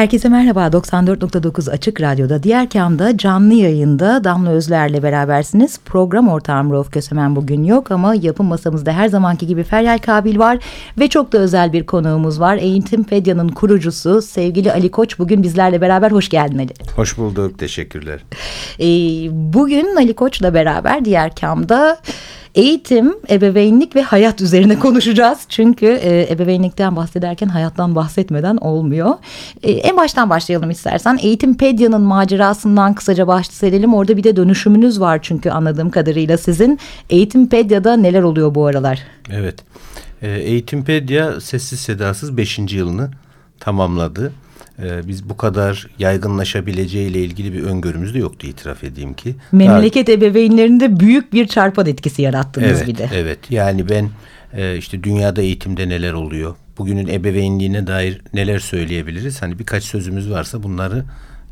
Herkese merhaba 94.9 Açık Radyo'da diğer kamda canlı yayında Damla Özler'le berabersiniz. Program ortağım Rauf Kösemen bugün yok ama yapım masamızda her zamanki gibi Feryal Kabil var ve çok da özel bir konuğumuz var. Eğitimpedya'nın kurucusu sevgili Ali Koç bugün bizlerle beraber hoş geldin Ali. Hoş bulduk teşekkürler. Ee, bugün Ali Koç'la beraber diğer kamda Eğitim, ebeveynlik ve hayat üzerine konuşacağız. Çünkü e, ebeveynlikten bahsederken hayattan bahsetmeden olmuyor. E, en baştan başlayalım istersen. Eğitimpedya'nın macerasından kısaca bahsedelim. Orada bir de dönüşümünüz var çünkü anladığım kadarıyla sizin. Eğitimpedya'da neler oluyor bu aralar? Evet. E, Eğitimpedya sessiz sedasız beşinci yılını tamamladı e, biz bu kadar yaygınlaşabileceğiyle ilgili bir öngörümüz de yoktu itiraf edeyim ki. Memleket Daha... ebeveynlerinde büyük bir çarpan etkisi yarattınız evet, bir de. Evet yani ben e, işte dünyada eğitimde neler oluyor, bugünün ebeveynliğine dair neler söyleyebiliriz? Hani birkaç sözümüz varsa bunları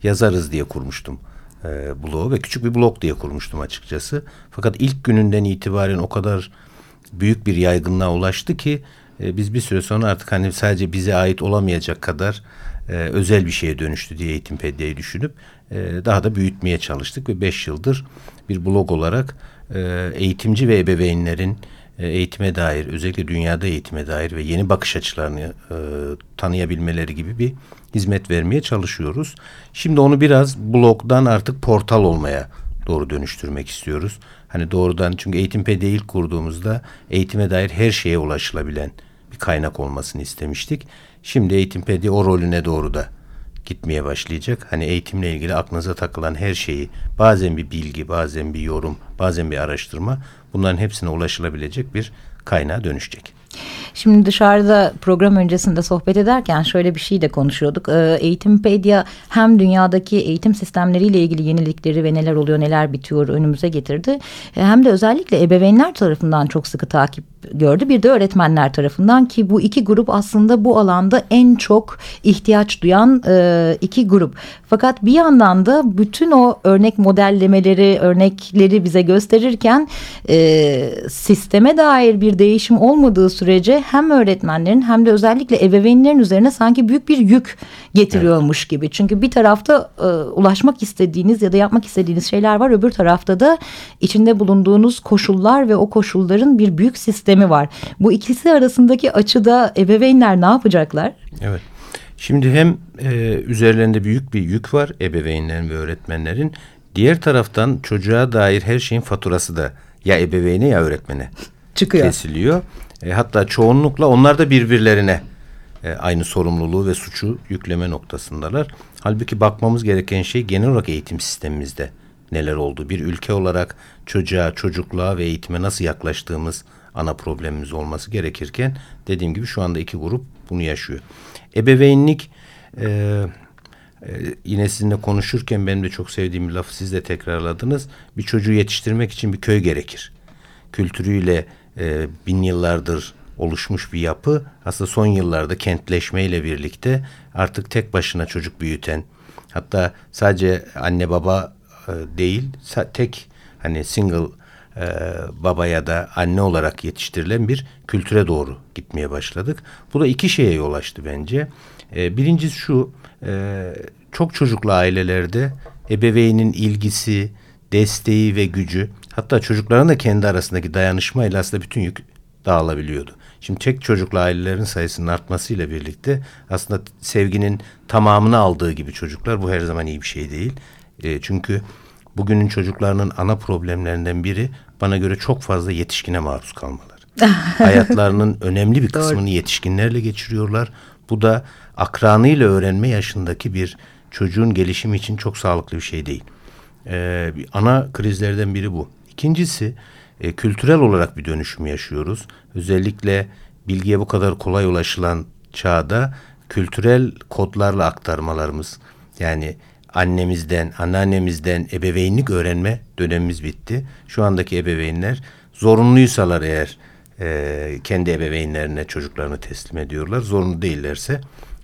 yazarız diye kurmuştum e, blogu ve küçük bir blog diye kurmuştum açıkçası. Fakat ilk gününden itibaren o kadar büyük bir yaygınlığa ulaştı ki e, biz bir süre sonra artık hani sadece bize ait olamayacak kadar e, özel bir şeye dönüştü diye Eğitimpedya'yı düşünüp e, daha da büyütmeye çalıştık ve beş yıldır bir blog olarak e, eğitimci ve ebeveynlerin e, eğitime dair özellikle dünyada eğitime dair ve yeni bakış açılarını e, tanıyabilmeleri gibi bir hizmet vermeye çalışıyoruz. Şimdi onu biraz blogdan artık portal olmaya doğru dönüştürmek istiyoruz. Hani doğrudan çünkü Eğitimpedia ilk kurduğumuzda eğitime dair her şeye ulaşılabilen bir kaynak olmasını istemiştik. Şimdi Eğitimpedia o rolüne doğru da gitmeye başlayacak. Hani eğitimle ilgili aklınıza takılan her şeyi bazen bir bilgi, bazen bir yorum, bazen bir araştırma bunların hepsine ulaşılabilecek bir kaynağa dönüşecek. Şimdi dışarıda program öncesinde sohbet ederken şöyle bir şey de konuşuyorduk. Ee, Eğitimpedia hem dünyadaki eğitim sistemleriyle ilgili yenilikleri ve neler oluyor neler bitiyor önümüze getirdi. Ee, hem de özellikle ebeveynler tarafından çok sıkı takip gördü. Bir de öğretmenler tarafından ki bu iki grup aslında bu alanda en çok ihtiyaç duyan e, iki grup. Fakat bir yandan da bütün o örnek modellemeleri, örnekleri bize gösterirken e, sisteme dair bir değişim olmadığı sürece hem öğretmenlerin hem de özellikle ebeveynlerin üzerine sanki büyük bir yük getiriyormuş evet. gibi. Çünkü bir tarafta e, ulaşmak istediğiniz ya da yapmak istediğiniz şeyler var. Öbür tarafta da içinde bulunduğunuz koşullar ve o koşulların bir büyük sistemi var. Bu ikisi arasındaki açıda ebeveynler ne yapacaklar? Evet. Şimdi hem e, üzerlerinde büyük bir yük var ebeveynlerin ve öğretmenlerin. Diğer taraftan çocuğa dair her şeyin faturası da ya ebeveyne ya öğretmene çıkıyor. Kesiliyor. E, hatta çoğunlukla onlar da birbirlerine e, aynı sorumluluğu ve suçu yükleme noktasındalar. Halbuki bakmamız gereken şey genel olarak eğitim sistemimizde neler oldu. Bir ülke olarak çocuğa, çocukluğa ve eğitime nasıl yaklaştığımız ana problemimiz olması gerekirken dediğim gibi şu anda iki grup bunu yaşıyor. Ebeveynlik e, e, yine sizinle konuşurken benim de çok sevdiğim bir lafı siz de tekrarladınız. Bir çocuğu yetiştirmek için bir köy gerekir. Kültürüyle e, bin yıllardır oluşmuş bir yapı aslında son yıllarda kentleşmeyle birlikte artık tek başına çocuk büyüten hatta sadece anne baba e, değil tek hani single e, baba ya da anne olarak yetiştirilen bir kültüre doğru gitmeye başladık. Bu da iki şeye yol açtı bence. E, birincisi şu e, çok çocuklu ailelerde ebeveynin ilgisi, desteği ve gücü hatta çocukların da kendi arasındaki dayanışmayla aslında bütün yük dağılabiliyordu. Şimdi tek çocuklu ailelerin sayısının artmasıyla birlikte aslında sevginin tamamını aldığı gibi çocuklar bu her zaman iyi bir şey değil. E, çünkü bugünün çocuklarının ana problemlerinden biri bana göre çok fazla yetişkine maruz kalmaları. Hayatlarının önemli bir kısmını yetişkinlerle geçiriyorlar. Bu da akranıyla öğrenme yaşındaki bir çocuğun gelişimi için çok sağlıklı bir şey değil. E, ana krizlerden biri bu. İkincisi e, kültürel olarak bir dönüşüm yaşıyoruz. Özellikle bilgiye bu kadar kolay ulaşılan çağda kültürel kodlarla aktarmalarımız yani annemizden, anneannemizden ebeveynlik öğrenme dönemimiz bitti. Şu andaki ebeveynler zorunluysalar eğer e, kendi ebeveynlerine çocuklarını teslim ediyorlar. Zorunlu değillerse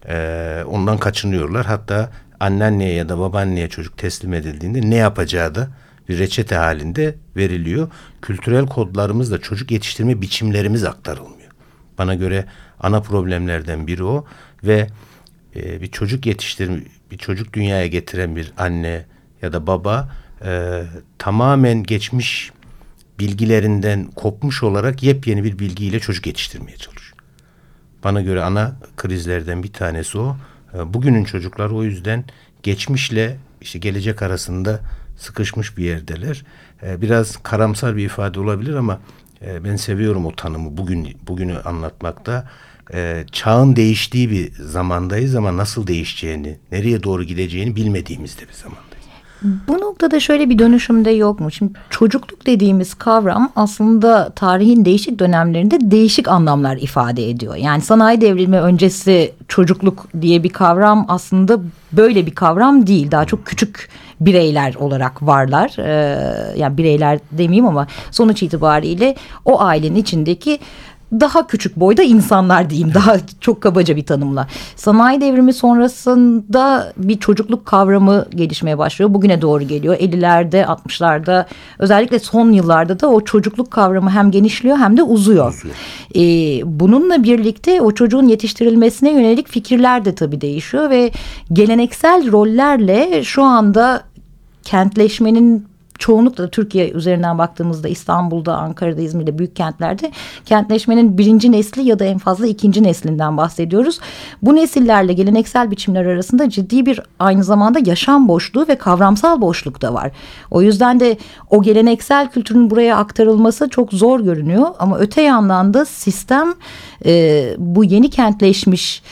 e, ondan kaçınıyorlar. Hatta anneanneye ya da babaanneye çocuk teslim edildiğinde ne yapacağı da bir reçete halinde veriliyor. Kültürel kodlarımız da çocuk yetiştirme biçimlerimiz aktarılmıyor. Bana göre ana problemlerden biri o ve e, bir çocuk yetiştirme, bir çocuk dünyaya getiren bir anne ya da baba e, tamamen geçmiş bilgilerinden kopmuş olarak yepyeni bir bilgiyle çocuk yetiştirmeye çalışıyor. Bana göre ana krizlerden bir tanesi o. E, bugünün çocuklar o yüzden geçmişle işte gelecek arasında sıkışmış bir yerdeler. E, biraz karamsar bir ifade olabilir ama e, ben seviyorum o tanımı bugün bugünü anlatmakta. E, çağın değiştiği bir zamandayız ama nasıl değişeceğini, nereye doğru gideceğini bilmediğimiz de bir zamandayız. Bu noktada şöyle bir dönüşümde yok mu? Şimdi çocukluk dediğimiz kavram aslında tarihin değişik dönemlerinde değişik anlamlar ifade ediyor. Yani sanayi devrimi öncesi çocukluk diye bir kavram aslında böyle bir kavram değil. Daha çok küçük bireyler olarak varlar. Ee, yani bireyler demeyeyim ama sonuç itibariyle o ailenin içindeki daha küçük boyda insanlar diyeyim daha çok kabaca bir tanımla. Sanayi devrimi sonrasında bir çocukluk kavramı gelişmeye başlıyor. Bugüne doğru geliyor. 50'lerde 60'larda özellikle son yıllarda da o çocukluk kavramı hem genişliyor hem de uzuyor. uzuyor. Ee, bununla birlikte o çocuğun yetiştirilmesine yönelik fikirler de tabii değişiyor ve geleneksel rollerle şu anda kentleşmenin çoğunlukla Türkiye üzerinden baktığımızda İstanbul'da, Ankara'da, İzmir'de büyük kentlerde kentleşmenin birinci nesli ya da en fazla ikinci neslinden bahsediyoruz. Bu nesillerle geleneksel biçimler arasında ciddi bir aynı zamanda yaşam boşluğu ve kavramsal boşluk da var. O yüzden de o geleneksel kültürün buraya aktarılması çok zor görünüyor ama öte yandan da sistem e, bu yeni kentleşmiş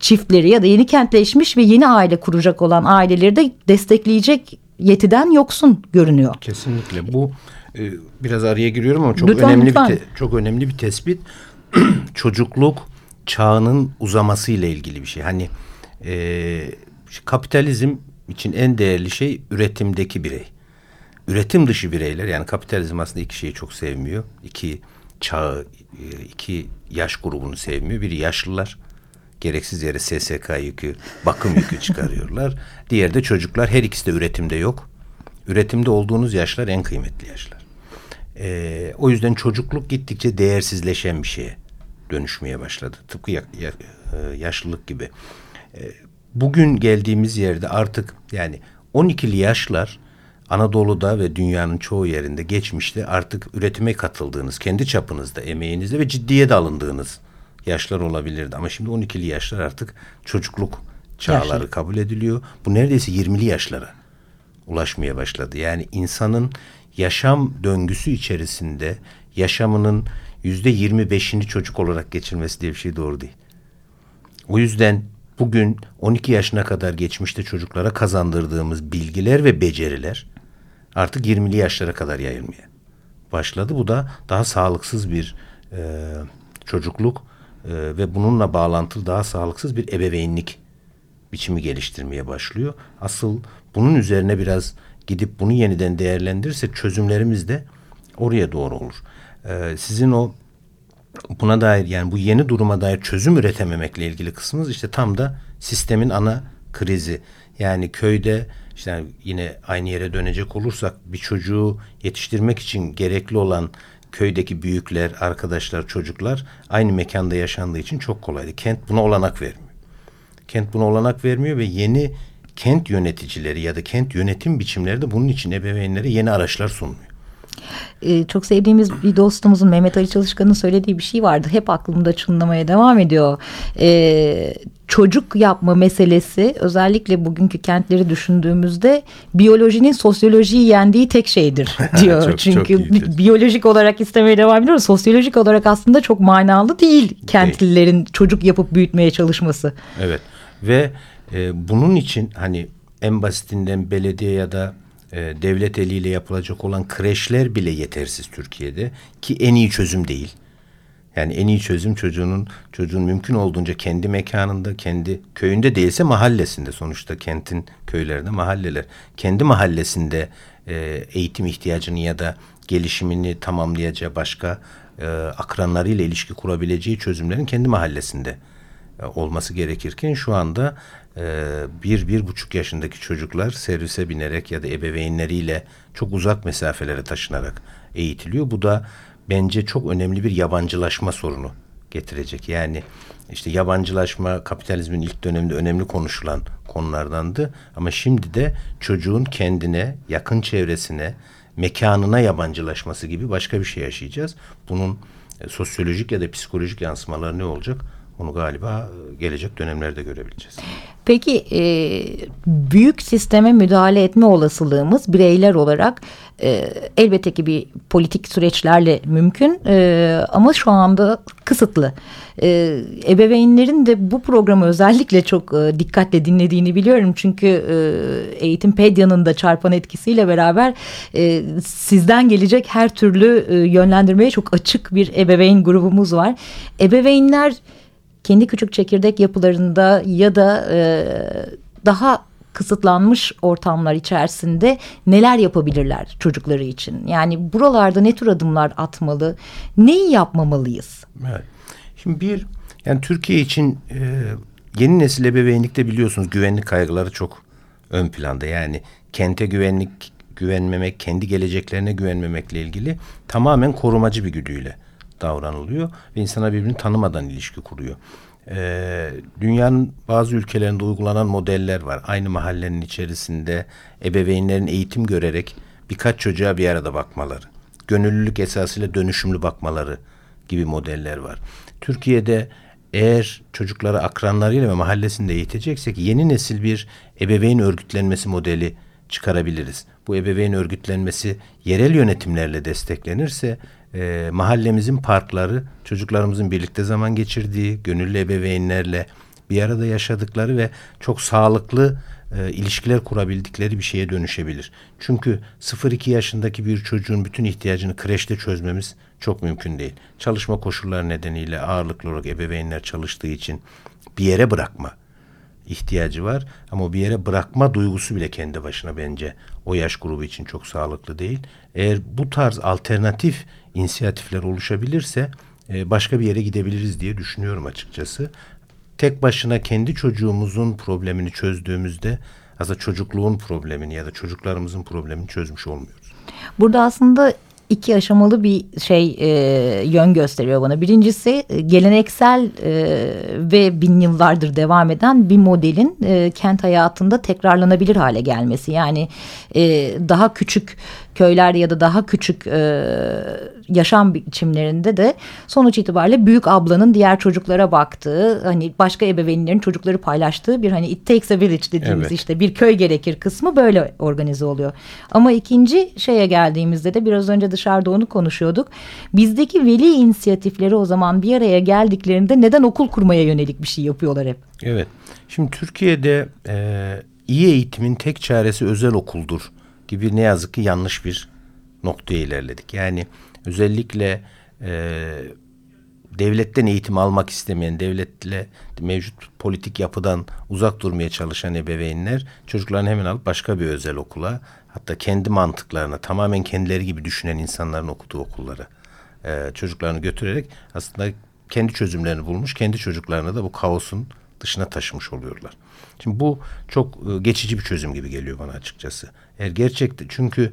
çiftleri ya da yeni kentleşmiş ve yeni aile kuracak olan aileleri de destekleyecek yetiden yoksun görünüyor. Kesinlikle bu e, biraz araya giriyorum ama çok lütfen, önemli lütfen. bir te, çok önemli bir tespit. Çocukluk çağının uzaması ile ilgili bir şey. Hani e, kapitalizm için en değerli şey üretimdeki birey. Üretim dışı bireyler yani kapitalizm aslında iki şeyi çok sevmiyor. İki çağı, e, iki yaş grubunu sevmiyor. Biri yaşlılar, gereksiz yere SSK yükü, bakım yükü çıkarıyorlar. Diğeri de çocuklar. Her ikisi de üretimde yok. Üretimde olduğunuz yaşlar en kıymetli yaşlar. Ee, o yüzden çocukluk gittikçe değersizleşen bir şeye dönüşmeye başladı. Tıpkı ya, ya, e, yaşlılık gibi. Ee, bugün geldiğimiz yerde artık yani 12'li yaşlar Anadolu'da ve dünyanın çoğu yerinde geçmişte artık üretime katıldığınız, kendi çapınızda, emeğinizde ve ciddiye de alındığınız yaşlar olabilirdi. Ama şimdi 12'li yaşlar artık çocukluk çağları Yaşlı. kabul ediliyor. Bu neredeyse 20'li yaşlara ulaşmaya başladı. Yani insanın yaşam döngüsü içerisinde yaşamının yüzde 25'ini çocuk olarak geçirmesi diye bir şey doğru değil. O yüzden bugün 12 yaşına kadar geçmişte çocuklara kazandırdığımız bilgiler ve beceriler artık 20'li yaşlara kadar yayılmaya başladı. Bu da daha sağlıksız bir e, çocukluk e, ve bununla bağlantılı daha sağlıksız bir ebeveynlik biçimi geliştirmeye başlıyor. Asıl bunun üzerine biraz gidip bunu yeniden değerlendirirse çözümlerimiz de oraya doğru olur. Ee, sizin o buna dair yani bu yeni duruma dair çözüm üretememekle ilgili kısmınız işte tam da sistemin ana krizi. Yani köyde işte yine aynı yere dönecek olursak bir çocuğu yetiştirmek için gerekli olan köydeki büyükler, arkadaşlar, çocuklar aynı mekanda yaşandığı için çok kolaydı. Kent buna olanak vermiyor. Kent buna olanak vermiyor ve yeni kent yöneticileri ya da kent yönetim biçimleri de bunun için ebeveynlere yeni araçlar sunmuyor. Ee, çok sevdiğimiz bir dostumuzun Mehmet Ali Çalışkan'ın söylediği bir şey vardı. Hep aklımda çınlamaya devam ediyor. Ee, çocuk yapma meselesi özellikle bugünkü kentleri düşündüğümüzde biyolojinin sosyolojiyi yendiği tek şeydir diyor. çok, Çünkü çok biyolojik olarak istemeye devam ediyor. Sosyolojik olarak aslında çok manalı değil kentlilerin değil. çocuk yapıp büyütmeye çalışması. Evet ve e, bunun için hani en basitinden belediye ya da e, devlet eliyle yapılacak olan kreşler bile yetersiz Türkiye'de ki en iyi çözüm değil. Yani en iyi çözüm çocuğunun çocuğun mümkün olduğunca kendi mekanında, kendi köyünde değilse mahallesinde sonuçta kentin köylerinde mahalleler. Kendi mahallesinde e, eğitim ihtiyacını ya da gelişimini tamamlayacağı başka e, akranlarıyla ilişki kurabileceği çözümlerin kendi mahallesinde e, olması gerekirken şu anda bir, bir buçuk yaşındaki çocuklar servise binerek ya da ebeveynleriyle çok uzak mesafelere taşınarak eğitiliyor. Bu da bence çok önemli bir yabancılaşma sorunu getirecek. Yani işte yabancılaşma kapitalizmin ilk döneminde önemli konuşulan konulardandı. Ama şimdi de çocuğun kendine, yakın çevresine, mekanına yabancılaşması gibi başka bir şey yaşayacağız. Bunun e, sosyolojik ya da psikolojik yansımaları ne olacak? Onu galiba e, gelecek dönemlerde görebileceğiz. Peki e, büyük sisteme müdahale etme olasılığımız bireyler olarak e, elbette ki bir politik süreçlerle mümkün e, ama şu anda kısıtlı. E, ebeveynlerin de bu programı özellikle çok e, dikkatle dinlediğini biliyorum. Çünkü e, Eğitimpedya'nın da çarpan etkisiyle beraber e, sizden gelecek her türlü e, yönlendirmeye çok açık bir ebeveyn grubumuz var. Ebeveynler kendi küçük çekirdek yapılarında ya da e, daha kısıtlanmış ortamlar içerisinde neler yapabilirler çocukları için? Yani buralarda ne tür adımlar atmalı? Neyi yapmamalıyız? Evet. Şimdi bir yani Türkiye için e, yeni nesil ebeveynlikte biliyorsunuz güvenlik kaygıları çok ön planda. Yani kente güvenlik güvenmemek, kendi geleceklerine güvenmemekle ilgili tamamen korumacı bir güdüyle davranılıyor ve insana birbirini tanımadan ilişki kuruyor. Ee, dünyanın bazı ülkelerinde uygulanan modeller var. Aynı mahallenin içerisinde ebeveynlerin eğitim görerek birkaç çocuğa bir arada bakmaları, gönüllülük esasıyla dönüşümlü bakmaları gibi modeller var. Türkiye'de eğer çocukları akranlarıyla ve mahallesinde eğiteceksek yeni nesil bir ebeveyn örgütlenmesi modeli çıkarabiliriz. Bu ebeveyn örgütlenmesi yerel yönetimlerle desteklenirse e, mahallemizin parkları çocuklarımızın birlikte zaman geçirdiği, gönüllü ebeveynlerle bir arada yaşadıkları ve çok sağlıklı e, ilişkiler kurabildikleri bir şeye dönüşebilir. Çünkü 0-2 yaşındaki bir çocuğun bütün ihtiyacını kreşte çözmemiz çok mümkün değil. Çalışma koşulları nedeniyle ağırlıklı olarak ebeveynler çalıştığı için bir yere bırakma ihtiyacı var. Ama bir yere bırakma duygusu bile kendi başına bence o yaş grubu için çok sağlıklı değil. Eğer bu tarz alternatif inisiyatifler oluşabilirse e, başka bir yere gidebiliriz diye düşünüyorum açıkçası. Tek başına kendi çocuğumuzun problemini çözdüğümüzde aslında çocukluğun problemini ya da çocuklarımızın problemini çözmüş olmuyoruz. Burada aslında iki aşamalı bir şey e, yön gösteriyor bana. Birincisi e, geleneksel e, ve bin yıllardır devam eden bir modelin e, kent hayatında tekrarlanabilir hale gelmesi. Yani e, daha küçük köyler ya da daha küçük e, yaşam biçimlerinde de sonuç itibariyle büyük ablanın diğer çocuklara baktığı hani başka ebeveynlerin çocukları paylaştığı bir hani it takes a village dediğimiz evet. işte bir köy gerekir kısmı böyle organize oluyor. Ama ikinci şeye geldiğimizde de biraz önce dışarıda onu konuşuyorduk. Bizdeki veli inisiyatifleri o zaman bir araya geldiklerinde neden okul kurmaya yönelik bir şey yapıyorlar hep? Evet. Şimdi Türkiye'de e, iyi eğitimin tek çaresi özel okuldur gibi ne yazık ki yanlış bir noktaya ilerledik. Yani özellikle e, devletten eğitim almak istemeyen, devletle mevcut politik yapıdan uzak durmaya çalışan ebeveynler çocuklarını hemen alıp başka bir özel okula hatta kendi mantıklarına tamamen kendileri gibi düşünen insanların okuduğu okullara e, çocuklarını götürerek aslında kendi çözümlerini bulmuş, kendi çocuklarını da bu kaosun dışına taşımış oluyorlar. Şimdi bu çok e, geçici bir çözüm gibi geliyor bana açıkçası. Eğer gerçekte çünkü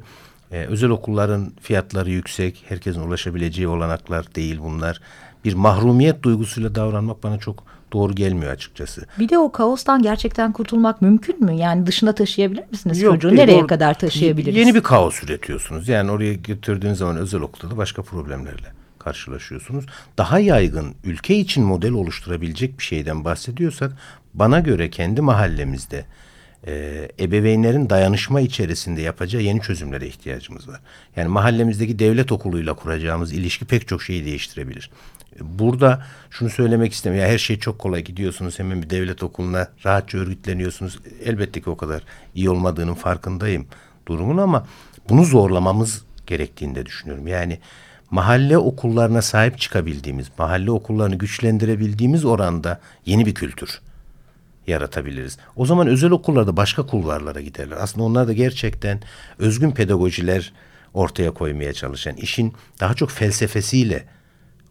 e, özel okulların fiyatları yüksek, herkesin ulaşabileceği olanaklar değil bunlar. Bir mahrumiyet duygusuyla davranmak bana çok doğru gelmiyor açıkçası. Bir de o kaostan gerçekten kurtulmak mümkün mü? Yani dışına taşıyabilir misiniz Yok, çocuğu? Değil, Nereye or- kadar taşıyabiliriz? Yeni bir kaos üretiyorsunuz. Yani oraya götürdüğünüz zaman özel okulda da başka problemlerle karşılaşıyorsunuz. Daha yaygın ülke için model oluşturabilecek bir şeyden bahsediyorsak bana göre kendi mahallemizde e, ebeveynlerin dayanışma içerisinde yapacağı yeni çözümlere ihtiyacımız var. Yani mahallemizdeki devlet okuluyla kuracağımız ilişki pek çok şeyi değiştirebilir. Burada şunu söylemek istemiyorum. Ya her şey çok kolay gidiyorsunuz hemen bir devlet okuluna rahatça örgütleniyorsunuz. Elbette ki o kadar iyi olmadığının farkındayım. durumun ama bunu zorlamamız gerektiğini de düşünüyorum. Yani mahalle okullarına sahip çıkabildiğimiz, mahalle okullarını güçlendirebildiğimiz oranda yeni bir kültür yaratabiliriz. O zaman özel okullarda başka kulvarlara giderler. Aslında onlar da gerçekten özgün pedagojiler ortaya koymaya çalışan, işin daha çok felsefesiyle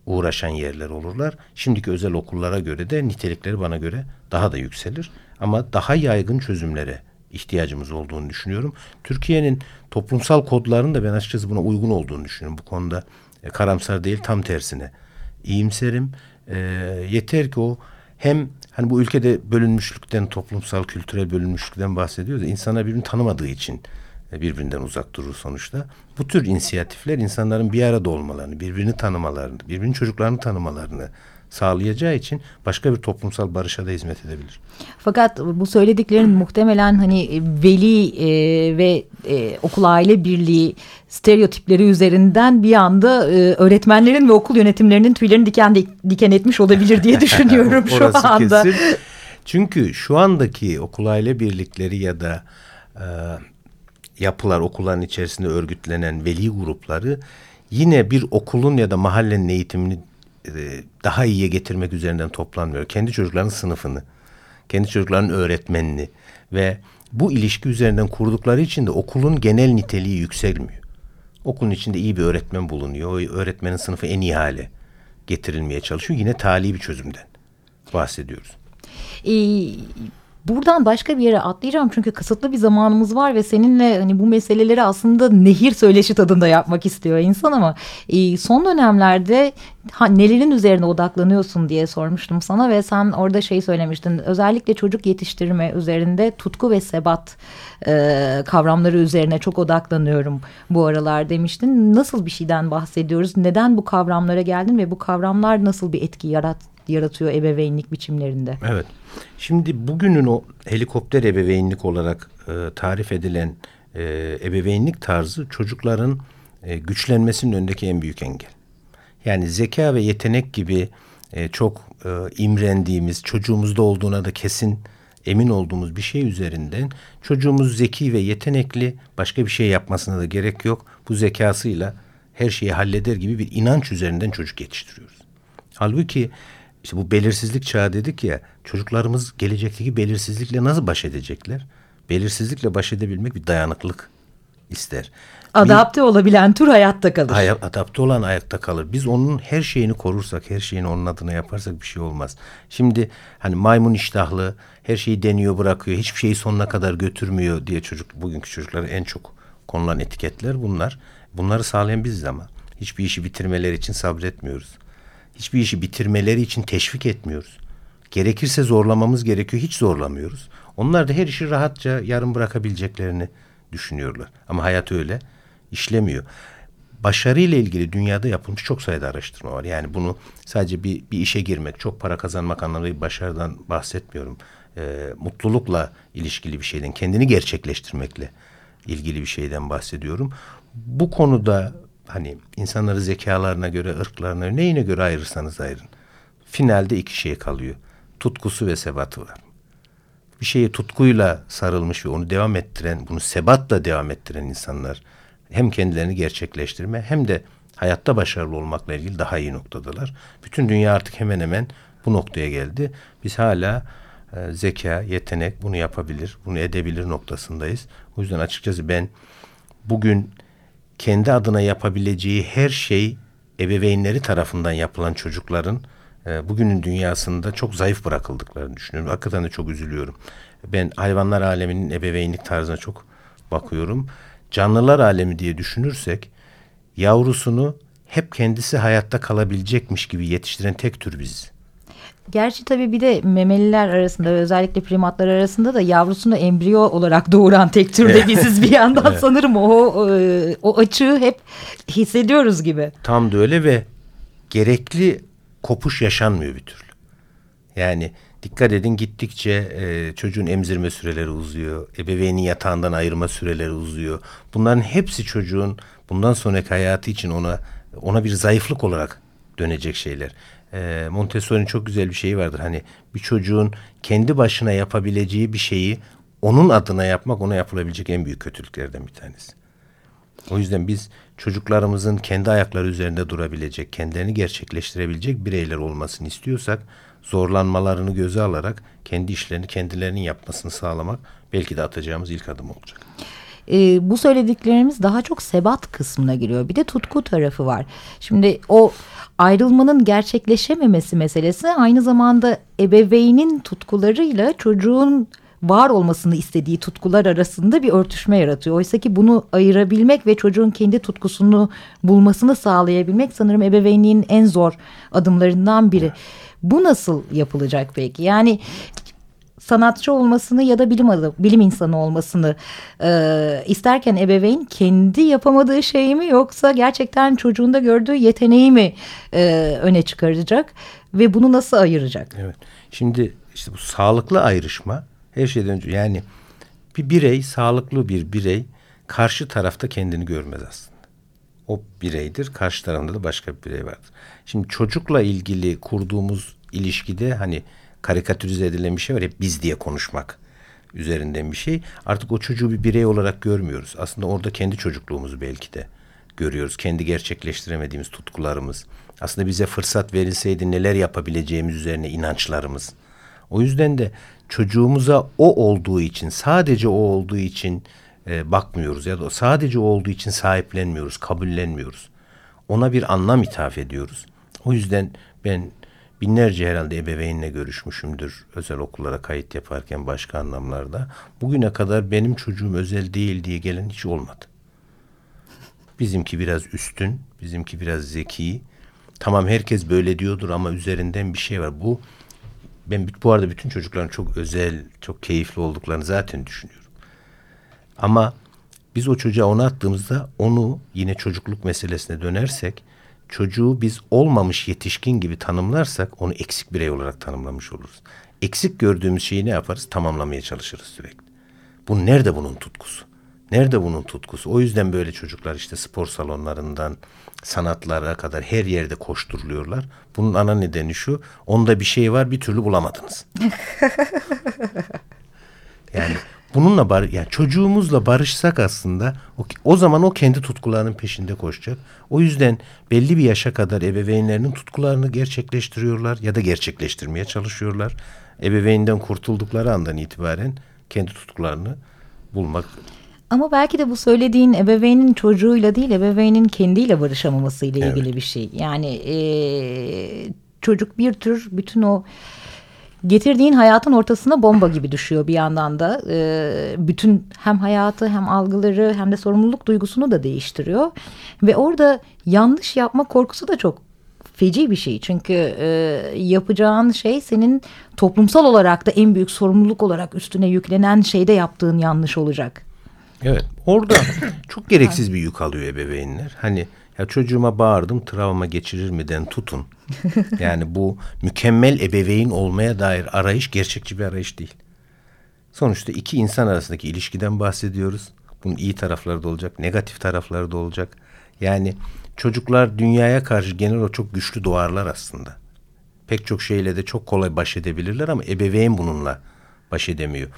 uğraşan yerler olurlar. Şimdiki özel okullara göre de nitelikleri bana göre daha da yükselir. Ama daha yaygın çözümlere ihtiyacımız olduğunu düşünüyorum. Türkiye'nin toplumsal kodlarının da ben açıkçası buna uygun olduğunu düşünüyorum. Bu konuda e, karamsar değil tam tersine iyimserim. E, yeter ki o hem hani bu ülkede bölünmüşlükten, toplumsal kültürel bölünmüşlükten bahsediyoruz. İnsanlar birbirini tanımadığı için e, birbirinden uzak durur sonuçta. Bu tür inisiyatifler insanların bir arada olmalarını, birbirini tanımalarını, birbirinin çocuklarını tanımalarını sağlayacağı için başka bir toplumsal barışa da hizmet edebilir. Fakat bu söylediklerin muhtemelen hani veli e, ve e, okul aile birliği stereotipleri üzerinden bir anda e, öğretmenlerin ve okul yönetimlerinin tüylerini diken diken etmiş olabilir diye düşünüyorum şu anda. Kesin. Çünkü şu andaki okul aile birlikleri ya da e, yapılar okulların içerisinde örgütlenen veli grupları yine bir okulun ya da mahallenin eğitimini e, daha iyiye getirmek üzerinden toplanmıyor. Kendi çocuklarının sınıfını, kendi çocuklarının öğretmenini ve bu ilişki üzerinden kurdukları için de okulun genel niteliği yükselmiyor. Okulun içinde iyi bir öğretmen bulunuyor. O öğretmenin sınıfı en iyi hale getirilmeye çalışıyor. Yine tali bir çözümden bahsediyoruz. Ee, Buradan başka bir yere atlayacağım çünkü kısıtlı bir zamanımız var ve seninle hani bu meseleleri aslında nehir söyleşi tadında yapmak istiyor insan ama e, son dönemlerde ha, nelerin üzerine odaklanıyorsun diye sormuştum sana ve sen orada şey söylemiştin özellikle çocuk yetiştirme üzerinde tutku ve sebat e, kavramları üzerine çok odaklanıyorum bu aralar demiştin. Nasıl bir şeyden bahsediyoruz? Neden bu kavramlara geldin ve bu kavramlar nasıl bir etki yarat, yaratıyor ebeveynlik biçimlerinde? Evet. Şimdi bugünün o helikopter ebeveynlik olarak e, tarif edilen e, ebeveynlik tarzı çocukların e, güçlenmesinin önündeki en büyük engel. Yani zeka ve yetenek gibi e, çok e, imrendiğimiz, çocuğumuzda olduğuna da kesin emin olduğumuz bir şey üzerinden çocuğumuz zeki ve yetenekli başka bir şey yapmasına da gerek yok. Bu zekasıyla her şeyi halleder gibi bir inanç üzerinden çocuk yetiştiriyoruz. Halbuki işte bu belirsizlik çağı dedik ya çocuklarımız gelecekteki belirsizlikle nasıl baş edecekler? Belirsizlikle baş edebilmek bir dayanıklık ister. Adapte bir, olabilen tür hayatta kalır. Hay, adapte olan ayakta kalır. Biz onun her şeyini korursak, her şeyini onun adına yaparsak bir şey olmaz. Şimdi hani maymun iştahlı, her şeyi deniyor bırakıyor, hiçbir şeyi sonuna kadar götürmüyor diye çocuk bugünkü çocuklara en çok konulan etiketler bunlar. Bunları sağlayan biziz ama hiçbir işi bitirmeleri için sabretmiyoruz hiçbir işi bitirmeleri için teşvik etmiyoruz. Gerekirse zorlamamız gerekiyor, hiç zorlamıyoruz. Onlar da her işi rahatça yarım bırakabileceklerini düşünüyorlar. Ama hayat öyle işlemiyor. Başarıyla ilgili dünyada yapılmış çok sayıda araştırma var. Yani bunu sadece bir, bir işe girmek, çok para kazanmak anlamında bir başarıdan bahsetmiyorum. Ee, mutlulukla ilişkili bir şeyden, kendini gerçekleştirmekle ilgili bir şeyden bahsediyorum. Bu konuda hani insanları zekalarına göre, ırklarına neyine göre ayırırsanız ayırın. Finalde iki şey kalıyor. Tutkusu ve sebatı var. Bir şeye tutkuyla sarılmış ve onu devam ettiren, bunu sebatla devam ettiren insanlar hem kendilerini gerçekleştirme hem de hayatta başarılı olmakla ilgili daha iyi noktadalar. Bütün dünya artık hemen hemen bu noktaya geldi. Biz hala e, zeka, yetenek bunu yapabilir, bunu edebilir noktasındayız. O yüzden açıkçası ben bugün kendi adına yapabileceği her şey ebeveynleri tarafından yapılan çocukların e, bugünün dünyasında çok zayıf bırakıldıklarını düşünüyorum. Hakikaten de çok üzülüyorum. Ben hayvanlar aleminin ebeveynlik tarzına çok bakıyorum. Canlılar alemi diye düşünürsek yavrusunu hep kendisi hayatta kalabilecekmiş gibi yetiştiren tek tür biziz. Gerçi tabii bir de memeliler arasında özellikle primatlar arasında da yavrusunu embriyo olarak doğuran tek türde biziz bir yandan evet. sanırım o, o o açığı hep hissediyoruz gibi. Tam da öyle ve gerekli kopuş yaşanmıyor bir türlü. Yani dikkat edin gittikçe e, çocuğun emzirme süreleri uzuyor. Ebeveynin yatağından ayırma süreleri uzuyor. Bunların hepsi çocuğun bundan sonraki hayatı için ona ona bir zayıflık olarak dönecek şeyler e, Montessori'nin çok güzel bir şeyi vardır. Hani bir çocuğun kendi başına yapabileceği bir şeyi onun adına yapmak ona yapılabilecek en büyük kötülüklerden bir tanesi. O yüzden biz çocuklarımızın kendi ayakları üzerinde durabilecek, kendilerini gerçekleştirebilecek bireyler olmasını istiyorsak zorlanmalarını göze alarak kendi işlerini kendilerinin yapmasını sağlamak belki de atacağımız ilk adım olacak. E, bu söylediklerimiz daha çok sebat kısmına giriyor. Bir de tutku tarafı var. Şimdi o ayrılmanın gerçekleşememesi meselesi aynı zamanda ebeveynin tutkularıyla çocuğun var olmasını istediği tutkular arasında bir örtüşme yaratıyor. Oysa ki bunu ayırabilmek ve çocuğun kendi tutkusunu bulmasını sağlayabilmek sanırım ebeveynliğin en zor adımlarından biri. Bu nasıl yapılacak peki? Yani sanatçı olmasını ya da bilim adı, bilim insanı olmasını e, isterken ebeveyn kendi yapamadığı şey mi yoksa gerçekten çocuğunda gördüğü yeteneği mi e, öne çıkaracak ve bunu nasıl ayıracak? Evet. Şimdi işte bu sağlıklı ayrışma her şeyden önce yani bir birey sağlıklı bir birey karşı tarafta kendini görmez aslında. O bireydir. Karşı tarafında da başka bir birey vardır. Şimdi çocukla ilgili kurduğumuz ilişkide hani karikatürize edilen bir şey var. Hep biz diye konuşmak üzerinden bir şey. Artık o çocuğu bir birey olarak görmüyoruz. Aslında orada kendi çocukluğumuzu belki de görüyoruz. Kendi gerçekleştiremediğimiz tutkularımız. Aslında bize fırsat verilseydi neler yapabileceğimiz üzerine inançlarımız. O yüzden de çocuğumuza o olduğu için, sadece o olduğu için e, bakmıyoruz ya da sadece o olduğu için sahiplenmiyoruz, kabullenmiyoruz. Ona bir anlam ithaf ediyoruz. O yüzden ben binlerce herhalde ebeveynle görüşmüşümdür özel okullara kayıt yaparken başka anlamlarda. Bugüne kadar benim çocuğum özel değil diye gelen hiç olmadı. Bizimki biraz üstün, bizimki biraz zeki. Tamam herkes böyle diyordur ama üzerinden bir şey var. Bu ben bu arada bütün çocukların çok özel, çok keyifli olduklarını zaten düşünüyorum. Ama biz o çocuğa onu attığımızda onu yine çocukluk meselesine dönersek çocuğu biz olmamış yetişkin gibi tanımlarsak onu eksik birey olarak tanımlamış oluruz. Eksik gördüğümüz şeyi ne yaparız? Tamamlamaya çalışırız sürekli. Bu nerede bunun tutkusu? Nerede bunun tutkusu? O yüzden böyle çocuklar işte spor salonlarından sanatlara kadar her yerde koşturuluyorlar. Bunun ana nedeni şu. Onda bir şey var bir türlü bulamadınız. yani bununla bar yani çocuğumuzla barışsak aslında o, o zaman o kendi tutkularının peşinde koşacak. O yüzden belli bir yaşa kadar ebeveynlerinin tutkularını gerçekleştiriyorlar ya da gerçekleştirmeye çalışıyorlar. Ebeveynden kurtuldukları andan itibaren kendi tutkularını bulmak ama belki de bu söylediğin ebeveynin çocuğuyla değil ebeveynin kendiyle barışamaması ile ilgili evet. bir şey. Yani e, çocuk bir tür bütün o getirdiğin hayatın ortasına bomba gibi düşüyor bir yandan da. E, bütün hem hayatı hem algıları hem de sorumluluk duygusunu da değiştiriyor. Ve orada yanlış yapma korkusu da çok feci bir şey. Çünkü e, yapacağın şey senin toplumsal olarak da en büyük sorumluluk olarak üstüne yüklenen şeyde yaptığın yanlış olacak. Evet orada çok gereksiz bir yük alıyor ebeveynler. Hani ya çocuğuma bağırdım travma geçirir miden tutun. Yani bu mükemmel ebeveyn olmaya dair arayış gerçekçi bir arayış değil. Sonuçta iki insan arasındaki ilişkiden bahsediyoruz. Bunun iyi tarafları da olacak, negatif tarafları da olacak. Yani çocuklar dünyaya karşı genel olarak çok güçlü doğarlar aslında. Pek çok şeyle de çok kolay baş edebilirler ama ebeveyn bununla baş edemiyor.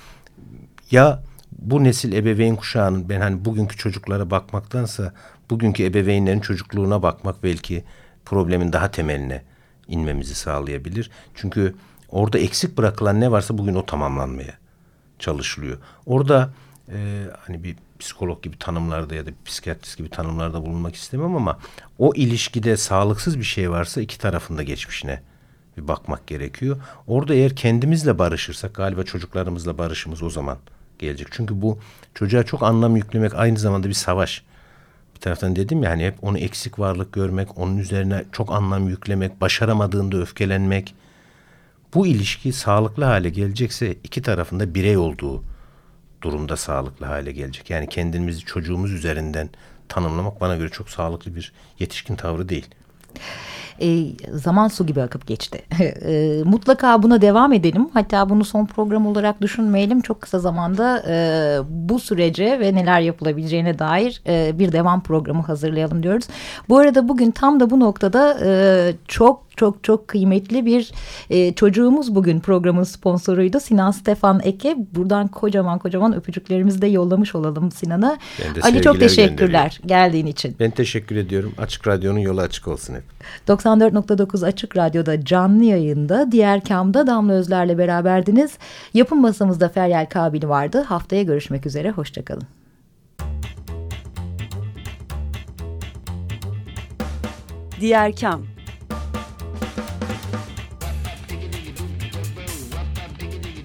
Ya bu nesil ebeveyn kuşağının ben hani bugünkü çocuklara bakmaktansa bugünkü ebeveynlerin çocukluğuna bakmak belki problemin daha temeline inmemizi sağlayabilir. Çünkü orada eksik bırakılan ne varsa bugün o tamamlanmaya çalışılıyor. Orada e, hani bir psikolog gibi tanımlarda ya da psikiyatrist gibi tanımlarda bulunmak istemem ama o ilişkide sağlıksız bir şey varsa iki tarafında geçmişine bir bakmak gerekiyor. Orada eğer kendimizle barışırsak galiba çocuklarımızla barışımız o zaman gelecek. Çünkü bu çocuğa çok anlam yüklemek aynı zamanda bir savaş. Bir taraftan dedim ya hani hep onu eksik varlık görmek, onun üzerine çok anlam yüklemek, başaramadığında öfkelenmek. Bu ilişki sağlıklı hale gelecekse iki tarafında birey olduğu durumda sağlıklı hale gelecek. Yani kendimizi çocuğumuz üzerinden tanımlamak bana göre çok sağlıklı bir yetişkin tavrı değil e, zaman su gibi akıp geçti. e, mutlaka buna devam edelim. Hatta bunu son program olarak düşünmeyelim. Çok kısa zamanda e, bu sürece ve neler yapılabileceğine dair e, bir devam programı hazırlayalım diyoruz. Bu arada bugün tam da bu noktada e, çok çok çok kıymetli bir e, çocuğumuz bugün programın sponsoruydu. Sinan Stefan Eke. Buradan kocaman kocaman öpücüklerimizi de yollamış olalım Sinan'a. Ali çok teşekkürler geldiğin için. Ben teşekkür ediyorum. Açık Radyo'nun yolu açık olsun hep. 94.9 Açık Radyo'da canlı yayında diğer kamda Damla Özler'le beraberdiniz. Yapım masamızda Feryal Kabil vardı. Haftaya görüşmek üzere. Hoşçakalın. Diğer Kam